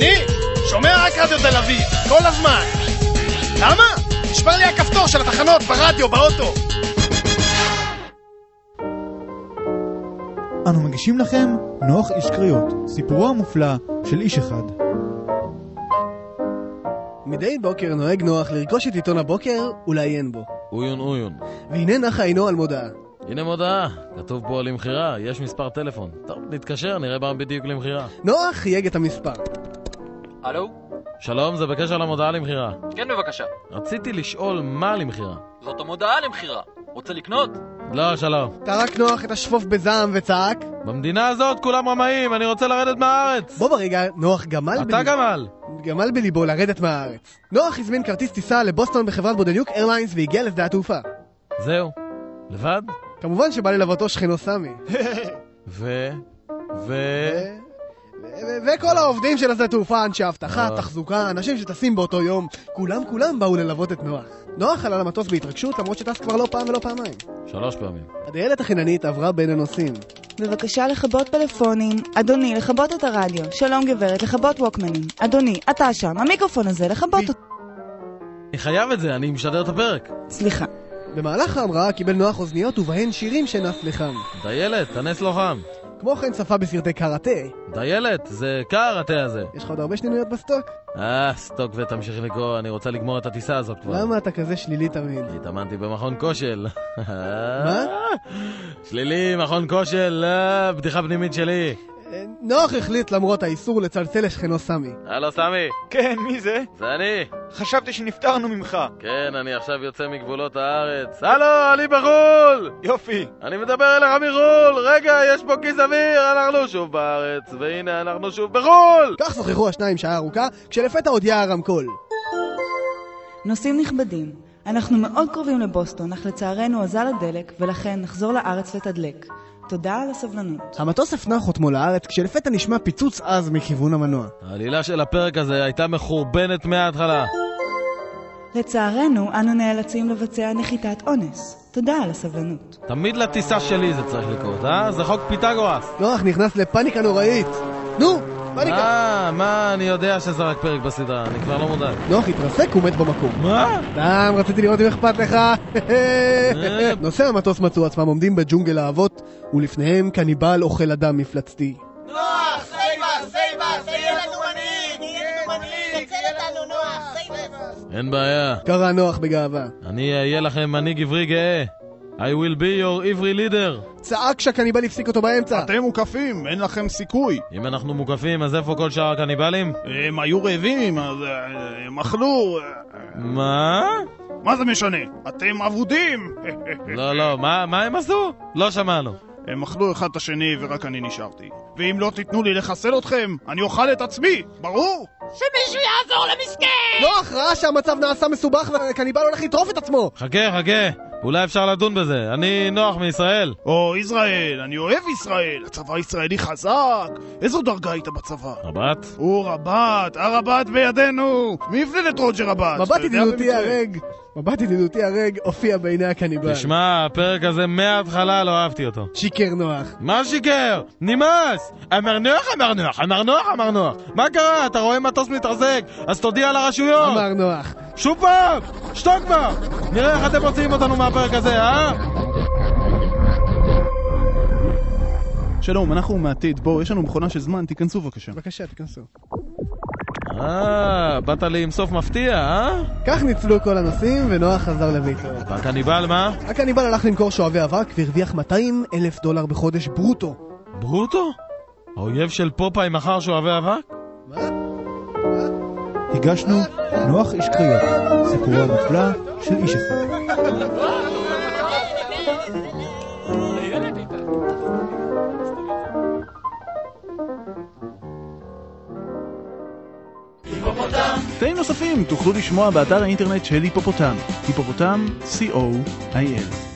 אני שומע רק רדיו תל אביב, כל הזמן. למה? נשבר לי הכפתור של התחנות ברדיו, באוטו. אנו מגישים לכם נוח איש קריאות, סיפורו המופלא של איש אחד. מדי בוקר נוהג נוח לרכוש את עיתון הבוקר ולעיין בו. אויון אויון. והנה נחה עינו על מודעה. הנה מודעה, כתוב פה למכירה, יש מספר טלפון. טוב, נתקשר, נראה מה בדיוק למכירה. נוח חייג את המספר. הלו? שלום, זה בקשר למודעה למכירה. כן, בבקשה. רציתי לשאול מה למכירה. זאת המודעה למכירה. רוצה לקנות? לא, שלום. טרק נוח את השפוף בזעם וצעק. במדינה הזאת כולם רמאים, אני רוצה לרדת מהארץ. בו ברגע נוח גמל אתה גמל. גמל בליבו לרדת מהארץ. נוח הזמין כרטיס טיסה לבוסטון בחברת בודניוק איירליינס והגיע לשדה התעופה. זהו. לבד? כמובן שבא ללוותו שכנו סמי. ו... ו... ו- וכל העובדים של השדה תעופה, אנשי אבטחה, אה. תחזוקה, אנשים שטסים באותו יום, כולם כולם באו ללוות את נוח. נוח עלה למטוס בהתרגשות למרות שטס כבר לא פעם ולא פעמיים. שלוש פעמים. הדיילת החיננית עברה בין הנוסעים. בבקשה לכבות פלאפונים. אדוני, לכבות את הרדיו. שלום גברת, לכבות ווקמנים. אדוני, אתה שם, המיקרופון הזה, לכבות אותו. אני חייב את זה, אני משדר את הפרק. סליחה. במהלך ההמראה קיבל נוח אוזניות ובהן שירים של נס לחם. דיילת, תנס לא חם. כמו כן צפה בסרטי קראטה. דיילת, זה קר התה הזה. יש לך עוד הרבה שנינויות בסטוק? אה, סטוק ותמשיך לקרוא, אני רוצה לגמור את הטיסה הזאת כבר. למה אתה כזה שלילי תמיד? התאמנתי במכון כושל. מה? שלילי, מכון כושל, אה, בדיחה פנימית שלי. נוח החליט למרות האיסור לצלצל לשכנו סמי. הלו, סמי. כן, מי זה? זה אני. חשבתי שנפטרנו ממך. כן, אני עכשיו יוצא מגבולות הארץ. הלו, אני בחו"ל! יופי. אני מדבר אליך מחו"ל! רגע, יש פה כיס אוויר, אנחנו שוב בארץ, והנה אנחנו שוב בחו"ל! כך שוחחו השניים שעה ארוכה, כשלפתע הודיע הרמקול. נוסעים נכבדים, אנחנו מאוד קרובים לבוסטון, אך לצערנו אזל הדלק, ולכן נחזור לארץ לתדלק. תודה על הסבלנות. המטוס הפנה חותמו לארץ, כשלפתע נשמע פיצוץ עז מכיוון המנוע. העלילה של הפרק הזה הייתה מחורבנת מההתחלה. לצערנו, אנו נאלצים לבצע נחיתת אונס. תודה על הסבלנות. תמיד לטיסה שלי זה צריך לקרות, אה? זה חוק פיתגורס. נוח נכנס לפאניקה נוראית. נו, פאניקה. אה, מה, אני יודע שזה רק פרק בסדרה, אני כבר לא מודאג. נוח התרסק ומת במקום. מה? סתם, רציתי לראות אם אכפת לך. נוסעי המטוס מצאו עצמם עומדים בג'ונגל האבות, ולפניהם קניבל אוכל אדם מפלצתי. נוח, סייבה, סייבה, תהיה לנו מנהיג, תהיה לנו מנהיג, תצל אותנו נוח, סייבה. אין בעיה. קרא נוח בגאווה. אני אהיה לכם מנהיג עברי גאה. I will be your עברי leader. צעק כשהקניבל הפסיק אותו באמצע. אתם מוקפים, אין לכם סיכוי. אם אנחנו מוקפים, אז איפה כל שאר הקניבלים? הם היו רעבים, אז אה, הם אכלו... מה? מה זה משנה? אתם אבודים! לא, לא, מה, מה הם עשו? לא שמענו. הם אכלו אחד את השני ורק אני נשארתי. ואם לא תיתנו לי לחסל אתכם, אני אוכל את עצמי, ברור? שמישהו יעזור למסכן! נוח ראה שהמצב נעשה מסובך והקניבל הולך לטרוף את עצמו. חכה, חכה. אולי אפשר לדון בזה. אני נוח מישראל. או, ישראל, אני אוהב ישראל, הצבא הישראלי חזק. איזו דרגה היית בצבא? רבת? הוא רבת, הרבת בידינו! מי הפליל את רוג'ר רבת? מבט ידידותי? הרג, מבט ידידותי הרג הופיע בעיני הקניבל. תשמע, הפרק הזה מההתחלה לא אהבתי אותו. שיקר נוח. מה שיקר? נמאס! אמר נוח, אמר נוח, אמר נוח, אמר נוח. מה קרה? אתה רואה מטוס מתחזק? אז תודיע לרשויות! אמר נוח. שוב פעם! שתוק כבר! נראה איך אתם מוציאים אותנו מהפרק הזה, אה? שלום, אנחנו מהעתיד, בואו, יש לנו מכונה של זמן, תיכנסו בבקשה. בבקשה, תיכנסו. אה, באת לי עם סוף מפתיע, אה? כך ניצלו כל הנוסעים ונוח חזר לביתו. והקניבל מה? הקניבל הלך למכור שואבי אבק והרוויח 200 אלף דולר בחודש ברוטו. ברוטו? האויב של פופאי מכר שואבי אבק? הגשנו נוח איש קריאות, סיפורו המופלא של איש אחד. תאים נוספים תוכלו לשמוע באתר האינטרנט של היפופוטם, היפופוטם, co.il.